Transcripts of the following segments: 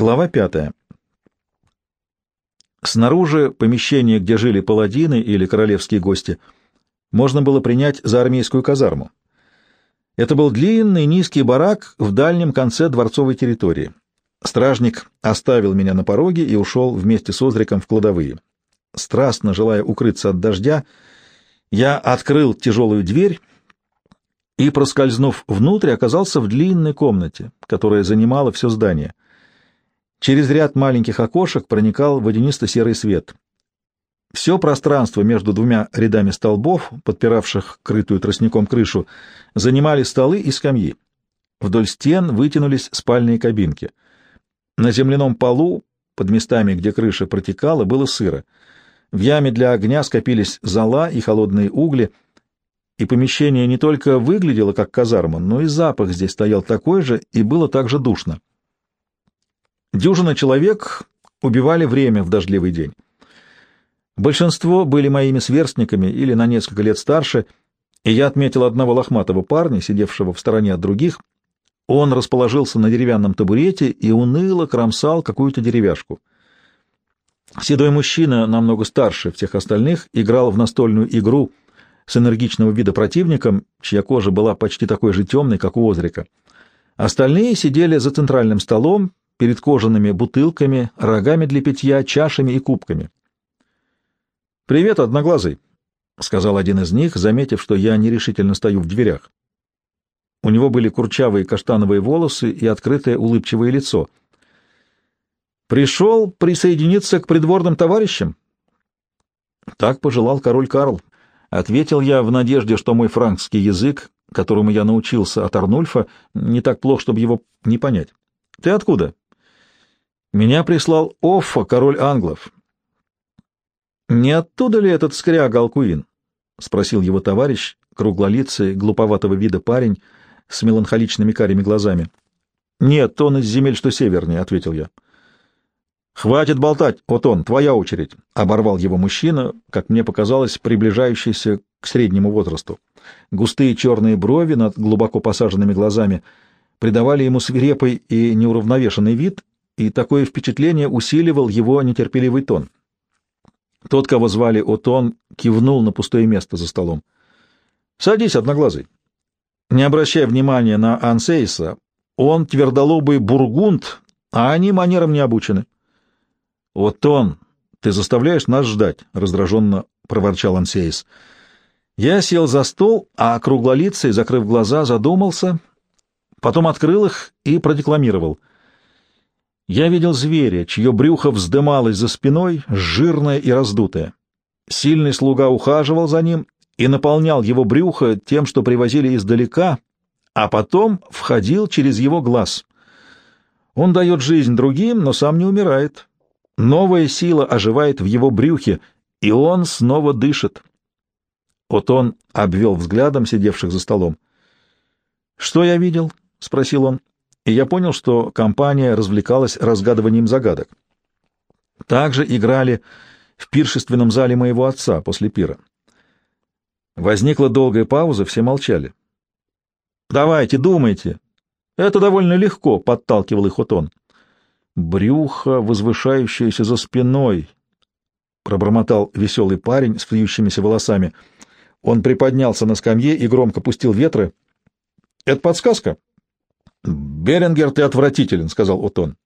Глава пятая. Снаружи помещение, где жили паладины или королевские гости, можно было принять за армейскую казарму. Это был длинный низкий барак в дальнем конце дворцовой территории. Стражник оставил меня на пороге и ушел вместе с Озриком в кладовые. Страстно желая укрыться от дождя, я открыл тяжелую дверь и, проскользнув внутрь, оказался в длинной комнате, которая занимала все здание. Через ряд маленьких окошек проникал водянисто-серый свет. Все пространство между двумя рядами столбов, подпиравших крытую тростником крышу, занимали столы и скамьи. Вдоль стен вытянулись спальные кабинки. На земляном полу, под местами, где крыша протекала, было сыро. В яме для огня скопились зола и холодные угли, и помещение не только выглядело как казарма, но и запах здесь стоял такой же, и было также душно. Дюжина человек убивали время в дождливый день. Большинство были моими сверстниками или на несколько лет старше, и я отметил одного лохматого парня, сидевшего в стороне от других. Он расположился на деревянном табурете и уныло кромсал какую-то деревяшку. Седой мужчина, намного старше всех остальных, играл в настольную игру с энергичного вида противником, чья кожа была почти такой же темной, как у Озрика. Остальные сидели за центральным столом, перед кожаными бутылками, рогами для питья, чашами и кубками. «Привет, Одноглазый», — сказал один из них, заметив, что я нерешительно стою в дверях. У него были курчавые каштановые волосы и открытое улыбчивое лицо — Пришел присоединиться к придворным товарищам? Так пожелал король Карл. Ответил я в надежде, что мой франкский язык, которому я научился от Арнульфа, не так плох, чтобы его не понять. Ты откуда? Меня прислал Оффа, король англов. Не оттуда ли этот скряг Алкуин? — спросил его товарищ, круглолицый, глуповатого вида парень с меланхоличными карими глазами. — Нет, он из земель, что севернее, — ответил я. — «Хватит болтать, вот он, твоя очередь», — оборвал его мужчина, как мне показалось, приближающийся к среднему возрасту. Густые черные брови над глубоко посаженными глазами придавали ему свирепый и неуравновешенный вид, и такое впечатление усиливал его нетерпеливый тон. Тот, кого звали Отон, кивнул на пустое место за столом. «Садись, одноглазый. Не обращай внимания на Ансейса. Он твердолобый бургунд, а они манерам не обучены». «Вот он! Ты заставляешь нас ждать!» — раздраженно проворчал Ансейс. Я сел за стол, а круглолицый, закрыв глаза, задумался, потом открыл их и продекламировал. Я видел зверя, чье брюхо вздымалось за спиной, жирное и раздутое. Сильный слуга ухаживал за ним и наполнял его брюхо тем, что привозили издалека, а потом входил через его глаз. Он дает жизнь другим, но сам не умирает. Новая сила оживает в его брюхе, и он снова дышит. Вот он обвел взглядом сидевших за столом. «Что я видел?» — спросил он, и я понял, что компания развлекалась разгадыванием загадок. Также играли в пиршественном зале моего отца после пира. Возникла долгая пауза, все молчали. «Давайте, думайте. Это довольно легко», — подталкивал их Отон брюхо, возвышающееся за спиной, — пробормотал веселый парень с вьющимися волосами. Он приподнялся на скамье и громко пустил ветры. — Это подсказка? — Беренгер, ты отвратителен, — сказал Отон.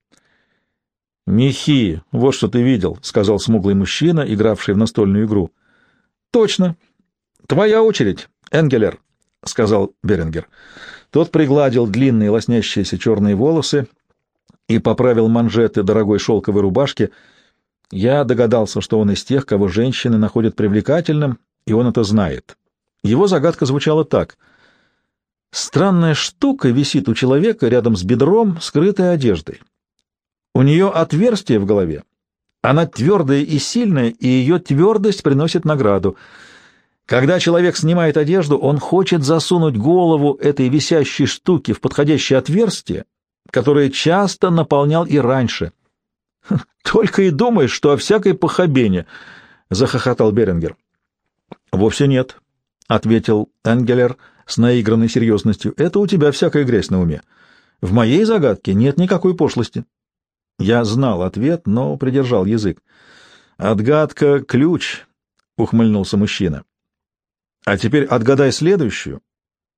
— Мехи, вот что ты видел, — сказал смуглый мужчина, игравший в настольную игру. — Точно. Твоя очередь, Энгелер, — сказал Беренгер. Тот пригладил длинные лоснящиеся черные волосы и поправил манжеты дорогой шелковой рубашки. Я догадался, что он из тех, кого женщины находят привлекательным, и он это знает. Его загадка звучала так. Странная штука висит у человека рядом с бедром, скрытой одеждой. У нее отверстие в голове. Она твердая и сильная, и ее твердость приносит награду. Когда человек снимает одежду, он хочет засунуть голову этой висящей штуки в подходящее отверстие которое часто наполнял и раньше. «Только и думаешь, что о всякой похабене!» — захохотал Берингер. «Вовсе нет», — ответил Энгелер с наигранной серьезностью. «Это у тебя всякая грязь на уме. В моей загадке нет никакой пошлости». Я знал ответ, но придержал язык. «Отгадка — ключ», — ухмыльнулся мужчина. «А теперь отгадай следующую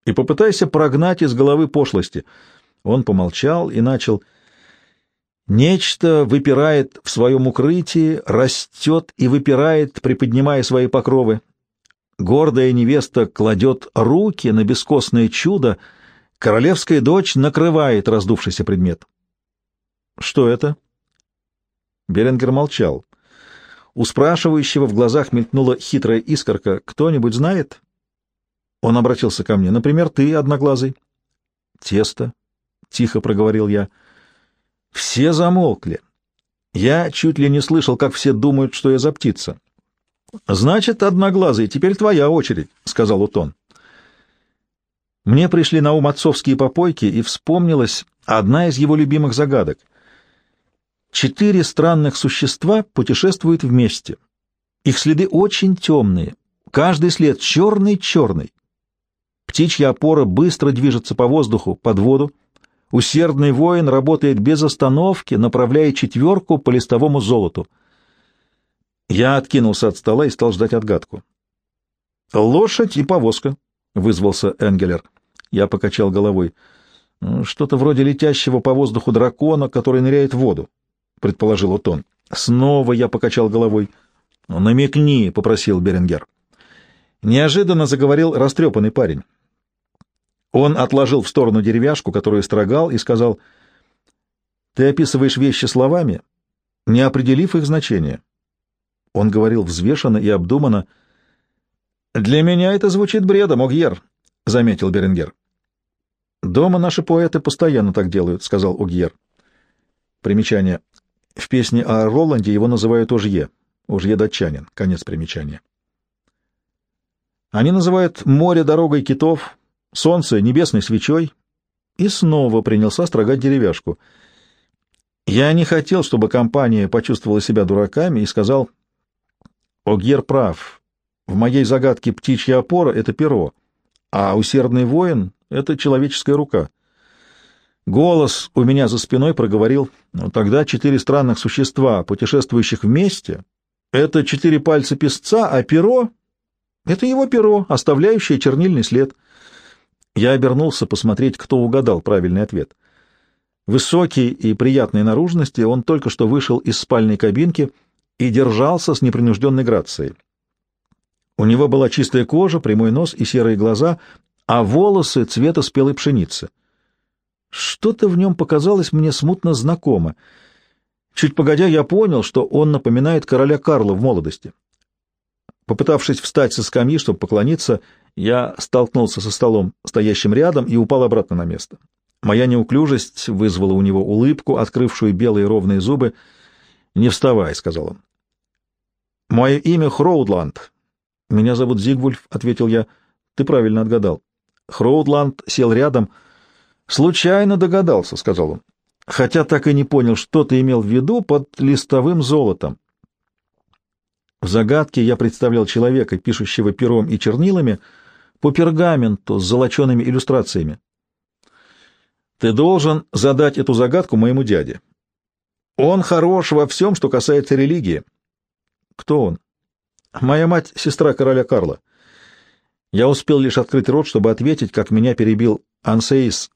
и попытайся прогнать из головы пошлости». Он помолчал и начал... Нечто выпирает в своем укрытии, растет и выпирает, приподнимая свои покровы. Гордая невеста кладет руки на бескостное чудо, королевская дочь накрывает раздувшийся предмет. Что это? Беренгер молчал. У спрашивающего в глазах мелькнула хитрая искорка. «Кто-нибудь знает?» Он обратился ко мне. «Например, ты, одноглазый». «Тесто», — тихо проговорил я. Все замолкли. Я чуть ли не слышал, как все думают, что я за птица. «Значит, одноглазый, теперь твоя очередь», — сказал Утон. Мне пришли на ум отцовские попойки, и вспомнилась одна из его любимых загадок. Четыре странных существа путешествуют вместе. Их следы очень темные, каждый след черный-черный. Птичья опора быстро движется по воздуху, под воду, Усердный воин работает без остановки, направляя четверку по листовому золоту. Я откинулся от стола и стал ждать отгадку. «Лошадь и повозка», — вызвался Энгелер. Я покачал головой. «Ну, «Что-то вроде летящего по воздуху дракона, который ныряет в воду», — предположил Утон. Снова я покачал головой. «Ну, «Намекни», — попросил Беренгер. Неожиданно заговорил растрепанный парень. Он отложил в сторону деревяшку, которую строгал, и сказал, «Ты описываешь вещи словами, не определив их значение». Он говорил взвешенно и обдуманно. «Для меня это звучит бредом, Огьер», — заметил Беренгер. «Дома наши поэты постоянно так делают», — сказал Огьер. Примечание. В песне о Роланде его называют Ожье. Ожье датчанин. Конец примечания. Они называют море дорогой китов, солнце небесной свечой, и снова принялся строгать деревяшку. Я не хотел, чтобы компания почувствовала себя дураками, и сказал, «Огьер прав. В моей загадке птичья опора — это перо, а усердный воин — это человеческая рука». Голос у меня за спиной проговорил, «Ну, тогда четыре странных существа, путешествующих вместе, это четыре пальца песца, а перо — это его перо, оставляющее чернильный след». Я обернулся посмотреть, кто угадал правильный ответ. Высокий и приятной наружности, он только что вышел из спальной кабинки и держался с непринужденной грацией. У него была чистая кожа, прямой нос и серые глаза, а волосы цвета спелой пшеницы. Что-то в нем показалось мне смутно знакомо. Чуть погодя, я понял, что он напоминает короля Карла в молодости. Попытавшись встать со скамьи, чтобы поклониться, я столкнулся со столом, стоящим рядом, и упал обратно на место. Моя неуклюжесть вызвала у него улыбку, открывшую белые ровные зубы. «Не вставай», — сказал он. «Мое имя Хроудланд». «Меня зовут Зигвульф», — ответил я. «Ты правильно отгадал». Хроудланд сел рядом. «Случайно догадался», — сказал он. «Хотя так и не понял, что ты имел в виду под листовым золотом». В загадке я представлял человека, пишущего пером и чернилами, — по пергаменту с золочеными иллюстрациями. Ты должен задать эту загадку моему дяде. Он хорош во всем, что касается религии. Кто он? Моя мать — сестра короля Карла. Я успел лишь открыть рот, чтобы ответить, как меня перебил Ансеис.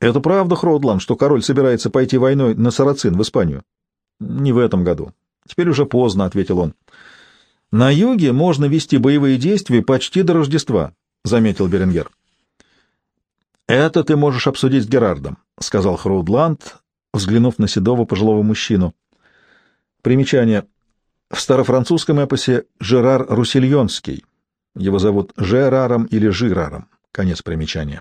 Это правда, Хроудланд, что король собирается пойти войной на Сарацин в Испанию? Не в этом году. Теперь уже поздно, — ответил он. На юге можно вести боевые действия почти до Рождества, — заметил Беренгер. «Это ты можешь обсудить с Герардом», — сказал Хроудланд, взглянув на седого пожилого мужчину. Примечание. В старофранцузском эпосе Жерар Русильонский. Его зовут Жераром или Жираром. Конец примечания.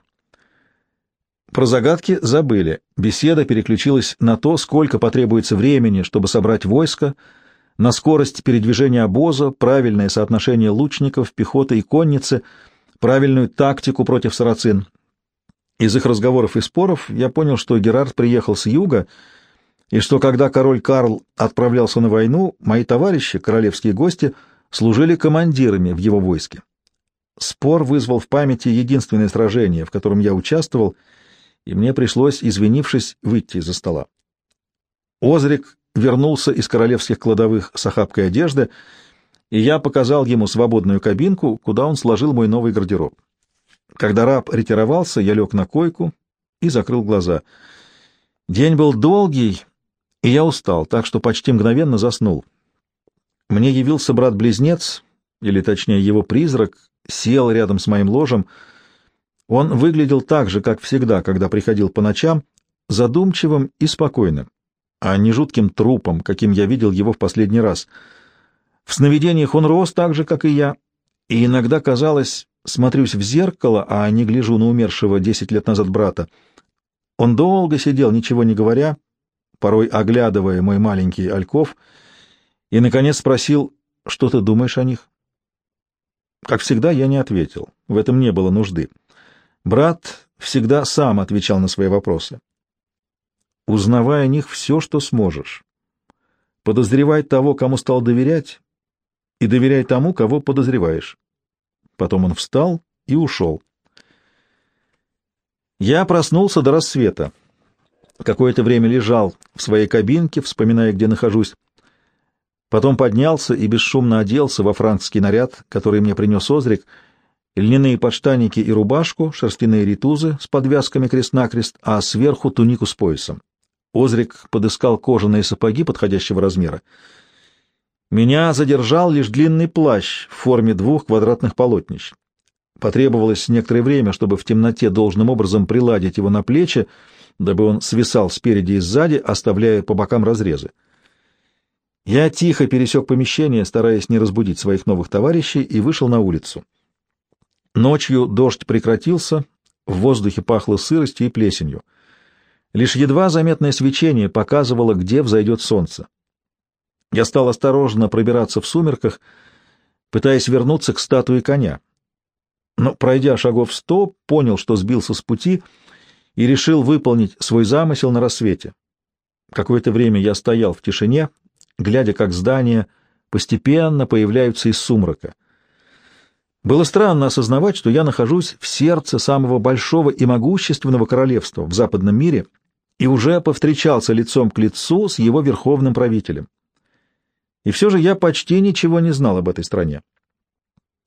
Про загадки забыли. Беседа переключилась на то, сколько потребуется времени, чтобы собрать войско, на скорость передвижения обоза, правильное соотношение лучников, пехоты и конницы, правильную тактику против сарацин. Из их разговоров и споров я понял, что Герард приехал с юга, и что когда король Карл отправлялся на войну, мои товарищи, королевские гости, служили командирами в его войске. Спор вызвал в памяти единственное сражение, в котором я участвовал, и мне пришлось, извинившись, выйти из-за стола. Озрик вернулся из королевских кладовых с охапкой одежды, и я показал ему свободную кабинку, куда он сложил мой новый гардероб. Когда раб ретировался, я лег на койку и закрыл глаза. День был долгий, и я устал, так что почти мгновенно заснул. Мне явился брат-близнец, или точнее его призрак, сел рядом с моим ложем. Он выглядел так же, как всегда, когда приходил по ночам, задумчивым и спокойным, а не жутким трупом, каким я видел его в последний раз. В сновидениях он рос так же, как и я, и иногда казалось, смотрюсь в зеркало, а не гляжу на умершего десять лет назад брата. Он долго сидел, ничего не говоря, порой оглядывая мой маленький альков, и, наконец, спросил, что ты думаешь о них? Как всегда, я не ответил. В этом не было нужды. Брат всегда сам отвечал на свои вопросы. Узнавай о них все, что сможешь. Подозревай того, кому стал доверять, и доверяй тому, кого подозреваешь. Потом он встал и ушел. Я проснулся до рассвета. Какое-то время лежал в своей кабинке, вспоминая, где нахожусь. Потом поднялся и бесшумно оделся во франкский наряд, который мне принес Озрик, льняные подштанники и рубашку, шерстяные ритузы с подвязками крест-накрест, а сверху тунику с поясом. Озрик подыскал кожаные сапоги подходящего размера. Меня задержал лишь длинный плащ в форме двух квадратных полотнищ. Потребовалось некоторое время, чтобы в темноте должным образом приладить его на плечи, дабы он свисал спереди и сзади, оставляя по бокам разрезы. Я тихо пересек помещение, стараясь не разбудить своих новых товарищей, и вышел на улицу. Ночью дождь прекратился, в воздухе пахло сыростью и плесенью. Лишь едва заметное свечение показывало, где взойдет солнце. Я стал осторожно пробираться в сумерках, пытаясь вернуться к статуе коня. Но, пройдя шагов сто, понял, что сбился с пути и решил выполнить свой замысел на рассвете. Какое-то время я стоял в тишине, глядя, как здания постепенно появляются из сумрака. Было странно осознавать, что я нахожусь в сердце самого большого и могущественного королевства в западном мире и уже повстречался лицом к лицу с его верховным правителем. И все же я почти ничего не знал об этой стране.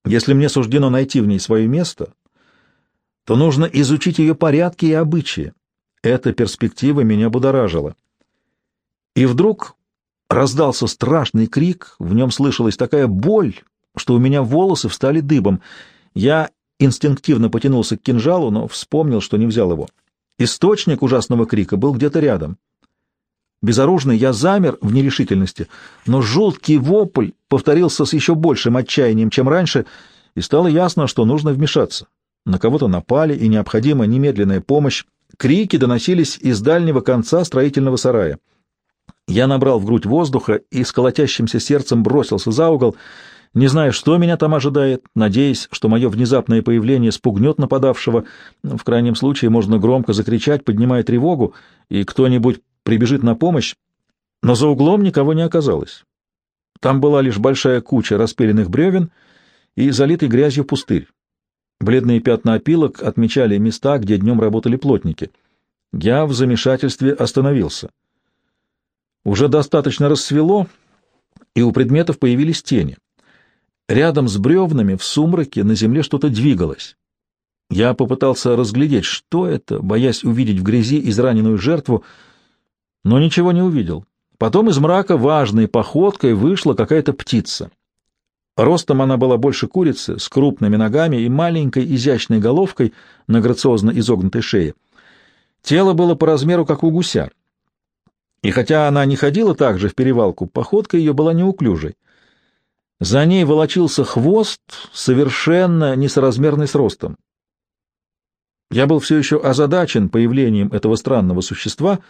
Если мне суждено найти в ней свое место, то нужно изучить ее порядки и обычаи. Эта перспектива меня будоражила. И вдруг Раздался страшный крик, в нем слышалась такая боль, что у меня волосы встали дыбом. Я инстинктивно потянулся к кинжалу, но вспомнил, что не взял его. Источник ужасного крика был где-то рядом. Безоружный я замер в нерешительности, но жуткий вопль повторился с еще большим отчаянием, чем раньше, и стало ясно, что нужно вмешаться. На кого-то напали, и необходима немедленная помощь. Крики доносились из дальнего конца строительного сарая. Я набрал в грудь воздуха и с колотящимся сердцем бросился за угол, не зная, что меня там ожидает, надеясь, что мое внезапное появление спугнет нападавшего. В крайнем случае можно громко закричать, поднимая тревогу, и кто-нибудь прибежит на помощь. Но за углом никого не оказалось. Там была лишь большая куча распиленных бревен и залитый грязью пустырь. Бледные пятна опилок отмечали места, где днем работали плотники. Я в замешательстве остановился. Уже достаточно рассвело, и у предметов появились тени. Рядом с бревнами в сумраке на земле что-то двигалось. Я попытался разглядеть, что это, боясь увидеть в грязи израненную жертву, но ничего не увидел. Потом из мрака важной походкой вышла какая-то птица. Ростом она была больше курицы, с крупными ногами и маленькой изящной головкой на грациозно изогнутой шее. Тело было по размеру, как у гуся. И хотя она не ходила так же в перевалку, походка ее была неуклюжей. За ней волочился хвост, совершенно несоразмерный с ростом. Я был все еще озадачен появлением этого странного существа,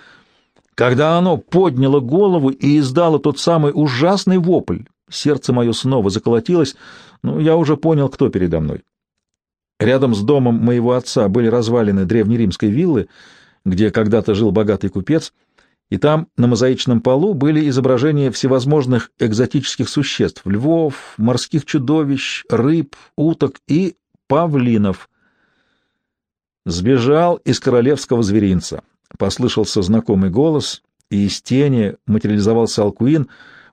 когда оно подняло голову и издало тот самый ужасный вопль. Сердце мое снова заколотилось, но я уже понял, кто передо мной. Рядом с домом моего отца были развалины древнеримской виллы, где когда-то жил богатый купец — и там на мозаичном полу были изображения всевозможных экзотических существ — львов, морских чудовищ, рыб, уток и павлинов. Сбежал из королевского зверинца. Послышался знакомый голос, и из тени материализовался Алкуин,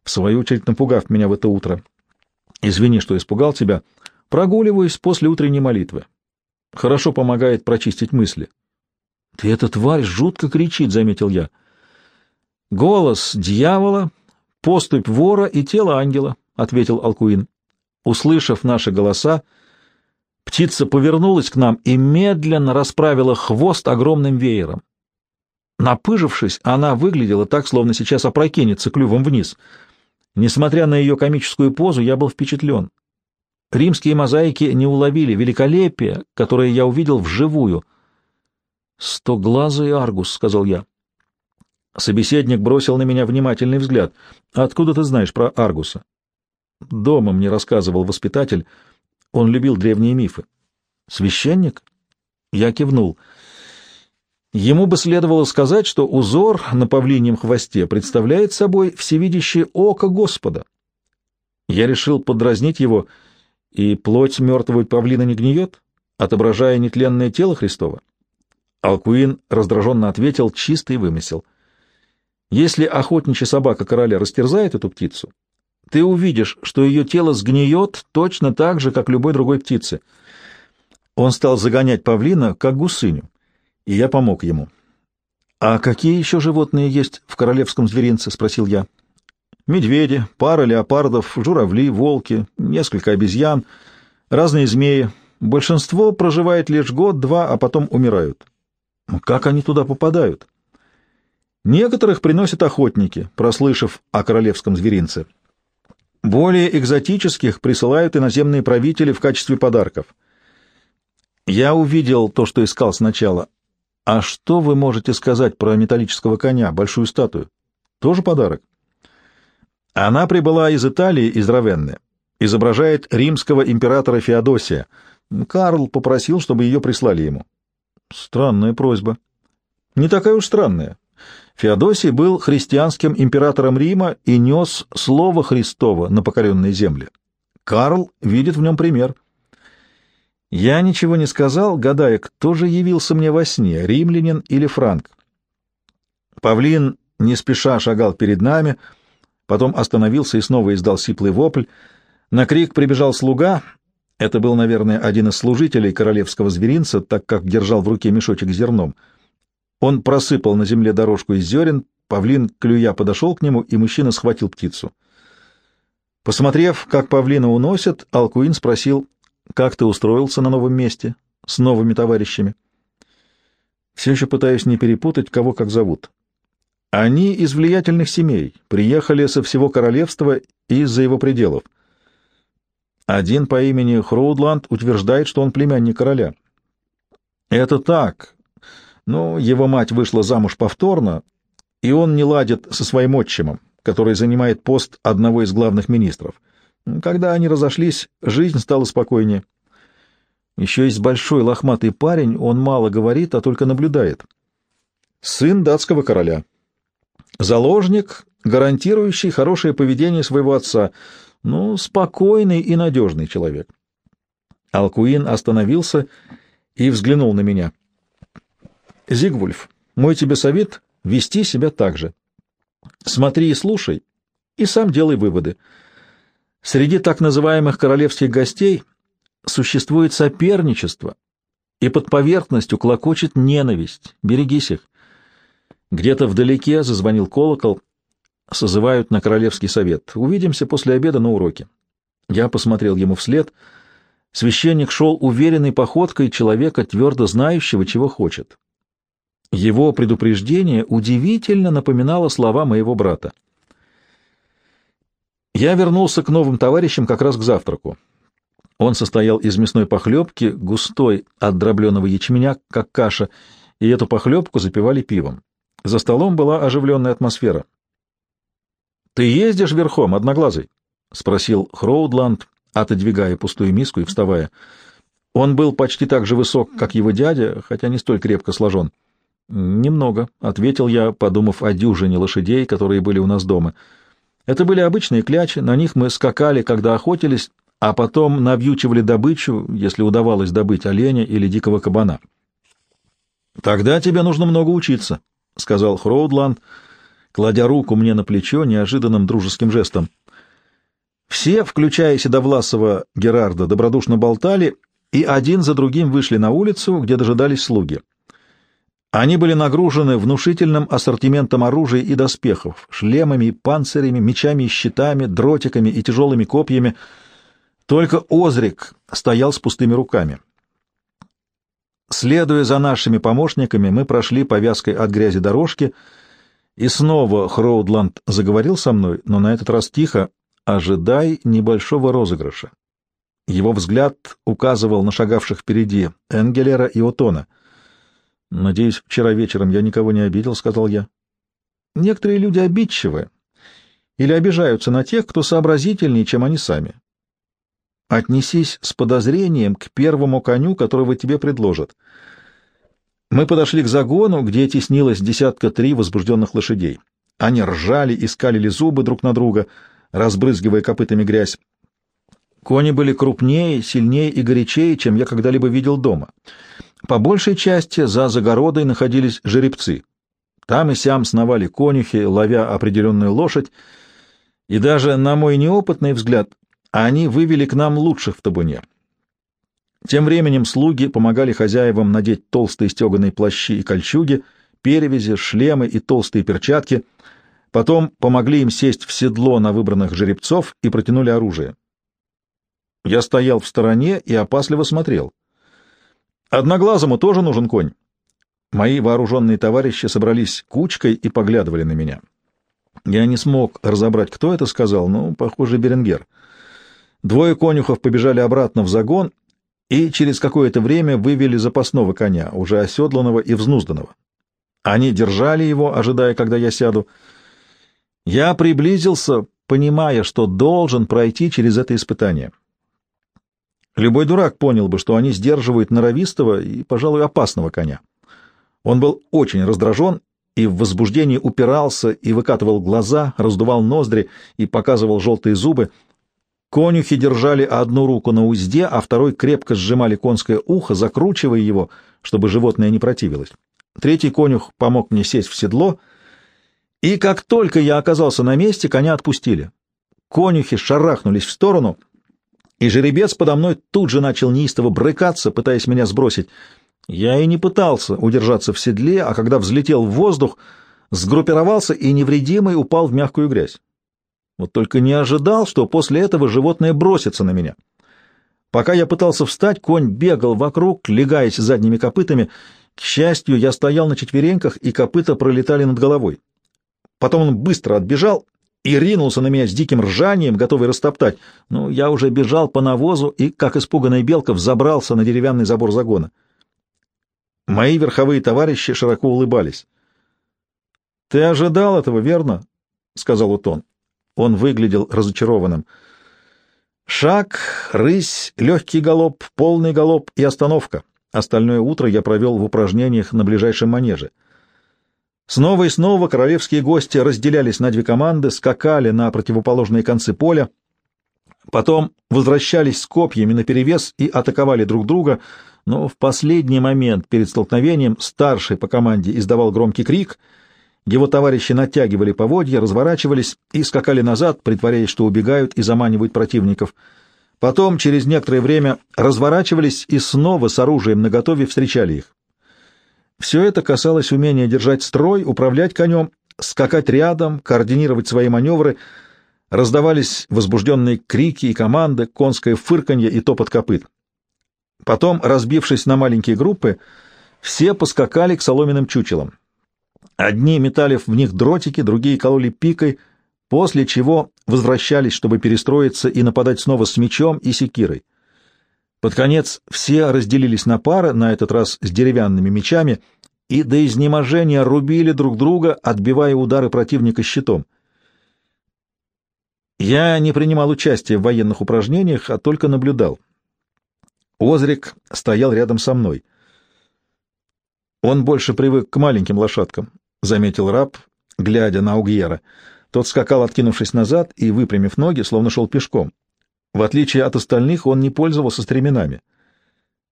в свою очередь напугав меня в это утро. Извини, что испугал тебя. Прогуливаюсь после утренней молитвы. Хорошо помогает прочистить мысли. — Ты эта тварь жутко кричит, — заметил я. — Голос дьявола, поступь вора и тело ангела, — ответил Алкуин. Услышав наши голоса, птица повернулась к нам и медленно расправила хвост огромным веером. Напыжившись, она выглядела так, словно сейчас опрокинется клювом вниз. Несмотря на ее комическую позу, я был впечатлен. Римские мозаики не уловили великолепие, которое я увидел вживую. «Стоглазый Аргус», — сказал я. Собеседник бросил на меня внимательный взгляд. «Откуда ты знаешь про Аргуса?» «Дома мне рассказывал воспитатель. Он любил древние мифы». «Священник?» Я кивнул. Ему бы следовало сказать, что узор на павлиньем хвосте представляет собой всевидящее око Господа. Я решил подразнить его — и плоть мертвого павлина не гниет, отображая нетленное тело Христова? Алкуин раздраженно ответил чистый вымысел. Если охотничья собака короля растерзает эту птицу, ты увидишь, что ее тело сгниет точно так же, как любой другой птицы. Он стал загонять павлина, как гусыню, и я помог ему. — А какие еще животные есть в королевском зверинце? — спросил я. Медведи, пара леопардов, журавли, волки, несколько обезьян, разные змеи. Большинство проживает лишь год-два, а потом умирают. Как они туда попадают? Некоторых приносят охотники, прослышав о королевском зверинце. Более экзотических присылают иноземные правители в качестве подарков. Я увидел то, что искал сначала. А что вы можете сказать про металлического коня, большую статую? Тоже подарок? Она прибыла из Италии, из Равенны. Изображает римского императора Феодосия. Карл попросил, чтобы ее прислали ему. Странная просьба. Не такая уж странная. Феодосий был христианским императором Рима и нес слово Христово на покоренные земли. Карл видит в нем пример. Я ничего не сказал, гадая, кто же явился мне во сне, римлянин или франк. Павлин не спеша шагал перед нами — потом остановился и снова издал сиплый вопль. На крик прибежал слуга. Это был, наверное, один из служителей королевского зверинца, так как держал в руке мешочек с зерном. Он просыпал на земле дорожку из зерен, павлин клюя подошел к нему, и мужчина схватил птицу. Посмотрев, как павлина уносят, Алкуин спросил, «Как ты устроился на новом месте, с новыми товарищами?» «Все еще пытаюсь не перепутать, кого как зовут. Они из влиятельных семей, приехали со всего королевства и из-за его пределов. Один по имени Хроудланд утверждает, что он племянник короля. Это так, но его мать вышла замуж повторно, и он не ладит со своим отчимом, который занимает пост одного из главных министров. Когда они разошлись, жизнь стала спокойнее. Еще есть большой лохматый парень, он мало говорит, а только наблюдает. Сын датского короля. Заложник, гарантирующий хорошее поведение своего отца. Ну, спокойный и надежный человек. Алкуин остановился и взглянул на меня. «Зигвульф, мой тебе совет — вести себя так же. Смотри и слушай, и сам делай выводы. Среди так называемых королевских гостей существует соперничество, и под поверхностью клокочет ненависть. Берегись их. Где-то вдалеке зазвонил колокол. Созывают на Королевский совет. Увидимся после обеда на уроке. Я посмотрел ему вслед. Священник шел уверенной походкой человека, твердо знающего, чего хочет. Его предупреждение удивительно напоминало слова моего брата. Я вернулся к новым товарищам как раз к завтраку. Он состоял из мясной похлебки, густой от дробленого ячменя, как каша, и эту похлебку запивали пивом. За столом была оживленная атмосфера. «Ты ездишь верхом, одноглазый?» — спросил Хроудланд, отодвигая пустую миску и вставая. Он был почти так же высок, как его дядя, хотя не столь крепко сложен. «Немного», — ответил я, подумав о дюжине лошадей, которые были у нас дома. Это были обычные клячи, на них мы скакали, когда охотились, а потом навьючивали добычу, если удавалось добыть оленя или дикого кабана. «Тогда тебе нужно много учиться», — сказал Хроудланд, кладя руку мне на плечо неожиданным дружеским жестом. Все, включая Седовласова Герарда, добродушно болтали и один за другим вышли на улицу, где дожидались слуги. Они были нагружены внушительным ассортиментом оружия и доспехов, шлемами панцирями, мечами и щитами, дротиками и тяжелыми копьями. Только Озрик стоял с пустыми руками. Следуя за нашими помощниками, мы прошли по вязкой от грязи дорожке, и снова Хроудланд заговорил со мной, но на этот раз тихо, ожидай небольшого розыгрыша. Его взгляд указывал на шагавших впереди Энгелера и Отона. «Надеюсь, вчера вечером я никого не обидел», — сказал я. «Некоторые люди обидчивы или обижаются на тех, кто сообразительнее, чем они сами. Отнесись с подозрением к первому коню, которого тебе предложат». Мы подошли к загону, где теснилось десятка три возбужденных лошадей. Они ржали и скалили зубы друг на друга, разбрызгивая копытами грязь. Кони были крупнее, сильнее и горячее, чем я когда-либо видел дома. По большей части за загородой находились жеребцы. Там и сям сновали конюхи, ловя определенную лошадь, и даже, на мой неопытный взгляд, они вывели к нам лучших в табуне. Тем временем слуги помогали хозяевам надеть толстые стеганые плащи и кольчуги, перевязи, шлемы и толстые перчатки, потом помогли им сесть в седло на выбранных жеребцов и протянули оружие. Я стоял в стороне и опасливо смотрел. Одноглазому тоже нужен конь. Мои вооруженные товарищи собрались кучкой и поглядывали на меня. Я не смог разобрать, кто это сказал, но, похоже, Беренгер. Двое конюхов побежали обратно в загон и через какое-то время вывели запасного коня, уже оседланного и взнузданного. Они держали его, ожидая, когда я сяду. Я приблизился, понимая, что должен пройти через это испытание. Любой дурак понял бы, что они сдерживают норовистого и, пожалуй, опасного коня. Он был очень раздражен и в возбуждении упирался и выкатывал глаза, раздувал ноздри и показывал желтые зубы. Конюхи держали одну руку на узде, а второй крепко сжимали конское ухо, закручивая его, чтобы животное не противилось. Третий конюх помог мне сесть в седло, и как только я оказался на месте, коня отпустили. Конюхи шарахнулись в сторону, и жеребец подо мной тут же начал неистово брыкаться, пытаясь меня сбросить. Я и не пытался удержаться в седле, а когда взлетел в воздух, сгруппировался и невредимый упал в мягкую грязь. Вот только не ожидал, что после этого животное бросится на меня. Пока я пытался встать, конь бегал вокруг, легаясь задними копытами. К счастью, я стоял на четвереньках, и копыта пролетали над головой. Потом он быстро отбежал и ринулся на меня с диким ржанием, готовый растоптать. Но я уже бежал по навозу и, как испуганная белка, взобрался на деревянный забор загона. Мои верховые товарищи широко улыбались. — Ты ожидал этого, верно? — сказал Утон. Он выглядел разочарованным. Шаг, рысь, легкий галоп, полный галоп и остановка. Остальное утро я провел в упражнениях на ближайшем манеже — Снова и снова королевские гости разделялись на две команды, скакали на противоположные концы поля, потом возвращались с копьями наперевес и атаковали друг друга, но в последний момент перед столкновением старший по команде издавал громкий крик, его товарищи натягивали поводья, разворачивались и скакали назад, притворяясь, что убегают и заманивают противников. Потом, через некоторое время, разворачивались и снова с оружием наготове встречали их. Все это касалось умения держать строй, управлять конем, скакать рядом, координировать свои маневры. Раздавались возбужденные крики и команды, конское фырканье и топот копыт. Потом, разбившись на маленькие группы, все поскакали к соломенным чучелам. Одни метали в них дротики, другие кололи пикой, после чего возвращались, чтобы перестроиться и нападать снова с мечом и секирой. Под конец все разделились на пары, на этот раз с деревянными мечами, и до изнеможения рубили друг друга, отбивая удары противника щитом. Я не принимал участия в военных упражнениях, а только наблюдал. Озрик стоял рядом со мной. Он больше привык к маленьким лошадкам, — заметил раб, глядя на Угьера. Тот скакал, откинувшись назад и выпрямив ноги, словно шел пешком. В отличие от остальных, он не пользовался стременами.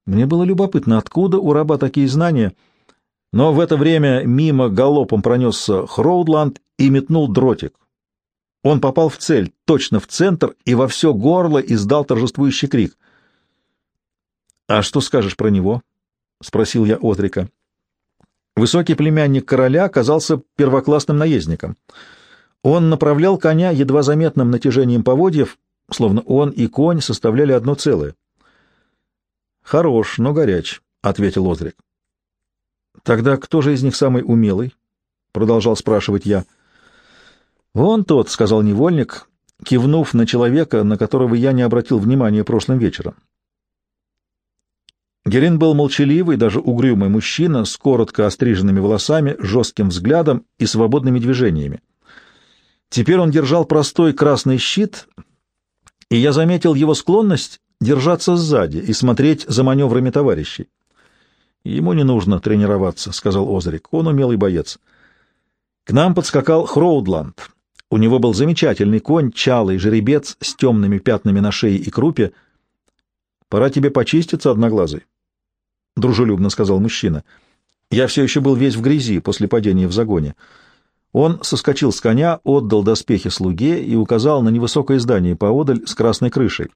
Мне было любопытно, откуда у раба такие знания, Но в это время мимо галопом пронесся Хроудланд и метнул дротик. Он попал в цель, точно в центр, и во все горло издал торжествующий крик. «А что скажешь про него?» — спросил я Отрика. Высокий племянник короля оказался первоклассным наездником. Он направлял коня едва заметным натяжением поводьев, словно он и конь составляли одно целое. «Хорош, но горяч», — ответил Отрик. «Тогда кто же из них самый умелый?» — продолжал спрашивать я. «Вон тот», — сказал невольник, кивнув на человека, на которого я не обратил внимания прошлым вечером. Герин был молчаливый, даже угрюмый мужчина с коротко остриженными волосами, жестким взглядом и свободными движениями. Теперь он держал простой красный щит, и я заметил его склонность держаться сзади и смотреть за маневрами товарищей. «Ему не нужно тренироваться», — сказал Озрик. «Он умелый боец». К нам подскакал Хроудланд. У него был замечательный конь, чалый жеребец с темными пятнами на шее и крупе. «Пора тебе почиститься, одноглазый», — дружелюбно сказал мужчина. «Я все еще был весь в грязи после падения в загоне». Он соскочил с коня, отдал доспехи слуге и указал на невысокое здание поодаль с красной крышей.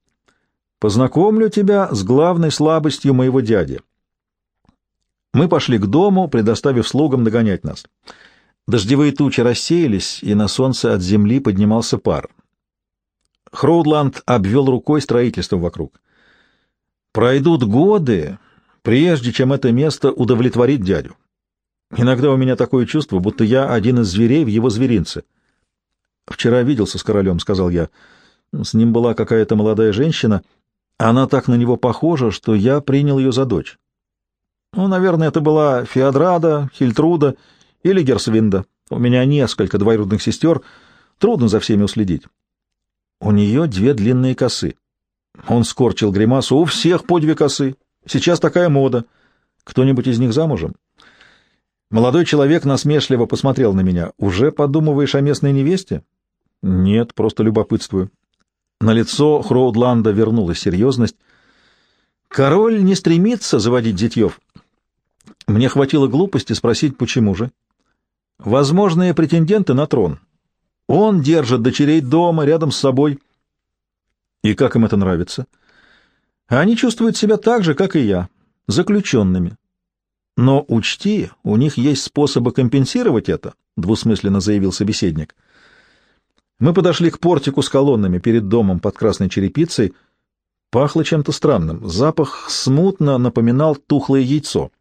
«Познакомлю тебя с главной слабостью моего дяди». Мы пошли к дому, предоставив слугам догонять нас. Дождевые тучи рассеялись, и на солнце от земли поднимался пар. Хроудланд обвел рукой строительство вокруг. «Пройдут годы, прежде чем это место удовлетворит дядю. Иногда у меня такое чувство, будто я один из зверей в его зверинце. «Вчера виделся с королем», — сказал я. «С ним была какая-то молодая женщина. Она так на него похожа, что я принял ее за дочь. Ну, наверное, это была Феодрада, Хильтруда или Герсвинда. У меня несколько двоюродных сестер. Трудно за всеми уследить. У нее две длинные косы. Он скорчил гримасу. У всех по две косы. Сейчас такая мода. Кто-нибудь из них замужем? Молодой человек насмешливо посмотрел на меня. «Уже подумываешь о местной невесте?» «Нет, просто любопытствую». На лицо Хроудланда вернулась серьезность. «Король не стремится заводить детьев». Мне хватило глупости спросить, почему же. «Возможные претенденты на трон. Он держит дочерей дома, рядом с собой». «И как им это нравится?» «Они чувствуют себя так же, как и я, заключенными. Но учти, у них есть способы компенсировать это, двусмысленно заявил собеседник. Мы подошли к портику с колоннами перед домом под красной черепицей. Пахло чем-то странным. Запах смутно напоминал тухлое яйцо.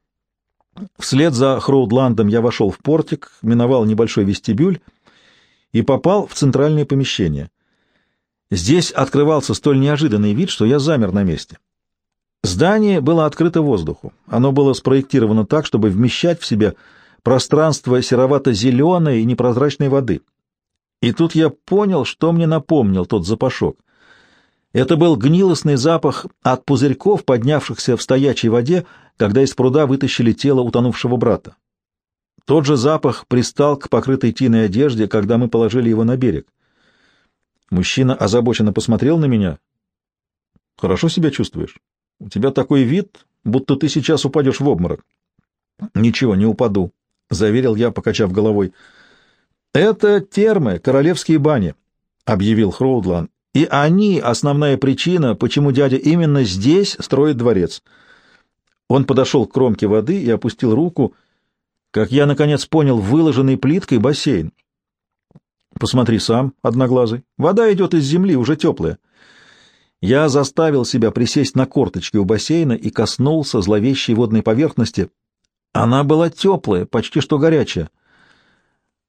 Вслед за Хроудландом я вошел в портик, миновал небольшой вестибюль и попал в центральное помещение. Здесь открывался столь неожиданный вид, что я замер на месте. Здание было открыто воздуху. Оно было спроектировано так, чтобы вмещать в себя пространство серовато-зеленой и непрозрачной воды. И тут я понял, что мне напомнил тот запашок. Это был гнилостный запах от пузырьков, поднявшихся в стоячей воде, когда из пруда вытащили тело утонувшего брата. Тот же запах пристал к покрытой тиной одежде, когда мы положили его на берег. Мужчина озабоченно посмотрел на меня. «Хорошо себя чувствуешь?» У тебя такой вид, будто ты сейчас упадешь в обморок. — Ничего, не упаду, — заверил я, покачав головой. — Это термы, королевские бани, — объявил Хроудлан. — И они — основная причина, почему дядя именно здесь строит дворец. Он подошел к кромке воды и опустил руку, как я, наконец, понял, выложенный плиткой бассейн. — Посмотри сам, одноглазый. Вода идет из земли, уже теплая. Я заставил себя присесть на корточки у бассейна и коснулся зловещей водной поверхности. Она была теплая, почти что горячая.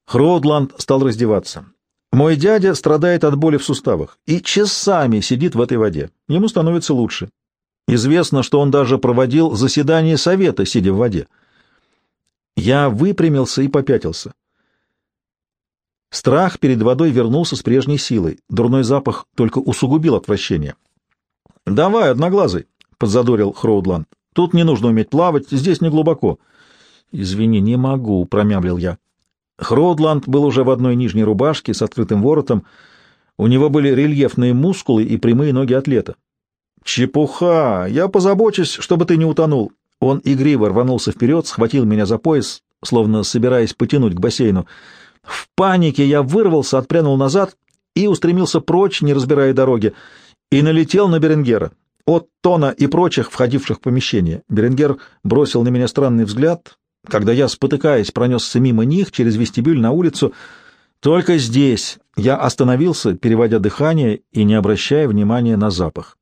Хроудланд стал раздеваться. Мой дядя страдает от боли в суставах и часами сидит в этой воде. Ему становится лучше. Известно, что он даже проводил заседание совета, сидя в воде. Я выпрямился и попятился. Страх перед водой вернулся с прежней силой. Дурной запах только усугубил отвращение. — Давай, одноглазый, — подзадорил Хроудланд. — Тут не нужно уметь плавать, здесь не глубоко. — Извини, не могу, — промямлил я. Хроудланд был уже в одной нижней рубашке с открытым воротом. У него были рельефные мускулы и прямые ноги атлета. — Чепуха! Я позабочусь, чтобы ты не утонул. Он игриво рванулся вперед, схватил меня за пояс, словно собираясь потянуть к бассейну. В панике я вырвался, отпрянул назад и устремился прочь, не разбирая дороги, и налетел на Беренгера. От Тона и прочих, входивших в помещение. Беренгер бросил на меня странный взгляд, когда я, спотыкаясь, пронесся мимо них через вестибюль на улицу. Только здесь я остановился, переводя дыхание и не обращая внимания на запах.